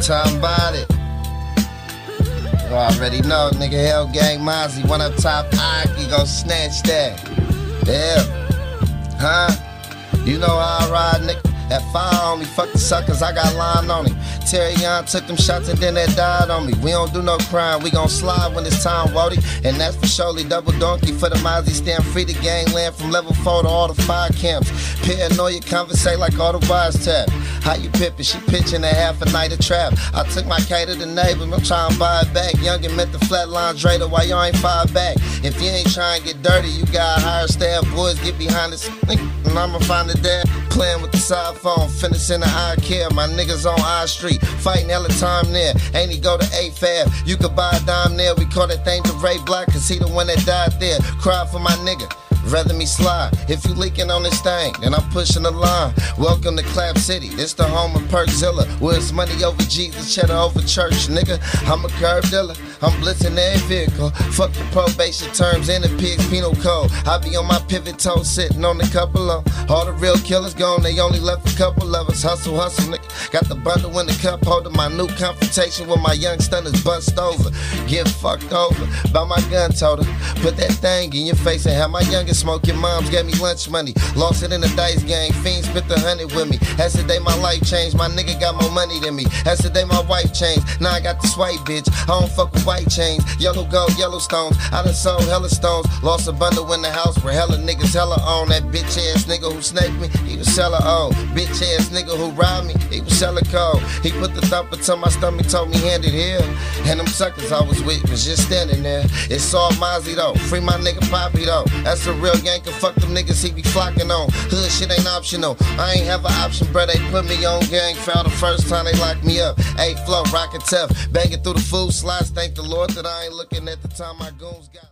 talking about it. You already know, nigga. Hell Gang Mozzy, one up top, Aki gon' snatch that. Yeah. Huh? You know how I ride, nigga. That fire on me, fuck the suckers, I got line on him. Terry Young took them shots and then that died on me. We don't do no crime, we gon' slide when it's time, Wody. And that's for surely double donkey for the Mozzy stand free to gangland from level 4 to all the fire camps. Paranoia conversate like all the wires tap. How you pippin'? She pitching a half a night of trap. I took my K to the neighbor, I'm trying to buy it back. Youngin' met the flatline Drader, why y'all ain't fire back? If you ain't tryin' to get dirty, you got hire staff boys, get behind this and I'ma find the dad playing with the side phone, finishing the eye care. My niggas on I Street, fighting hella time there. Ain't he go to A Fab? You could buy a dime there. We call that thing the Ray Black, cause he the one that died there. Cry for my nigga. Rather me slide. If you leaking on this thing, then I'm pushing the line. Welcome to Clap City. It's the home of Perkzilla. Where it's money over Jesus, cheddar over church, nigga. I'm a curb dealer. I'm blitzing every vehicle. Fuck the probation terms and the pig's penal code. I be on my pivot toe, sitting on a couple of 'em. All the real killers gone. They only left a couple of us. Hustle, hustle, nigga. Got the bundle in the cup holder. My new confrontation with my young stunners bust over. Get fucked over by my gun toter. Put that thing in your face and have my youngest smoke. Your moms gave me lunch money. Lost it in the dice game. Fiends spit the hundred with me. That's the day my life changed. My nigga got more money than me. That's the day my wife changed. Now I got this white bitch. I don't fuck with white chains. Yellow gold, yellow stones. I done sold hella stones. Lost a bundle in the house where hella niggas hella on. That bitch ass nigga who snaked me, he was hella old. Oh. Bitch ass nigga who robbed he put the thumper to my stomach, told me hand it here. And them suckers I was with was just standing there. It's all Mozzy though. Free my nigga Poppy though. That's a real yanker. Fuck them niggas he be flocking on. Hood shit ain't optional. I ain't have an option, bruh. They put me on gang. Found the first time they locked me up. A flow, rockin' tough. Banging through the food slots. Thank the Lord that I ain't looking at the time my goons got.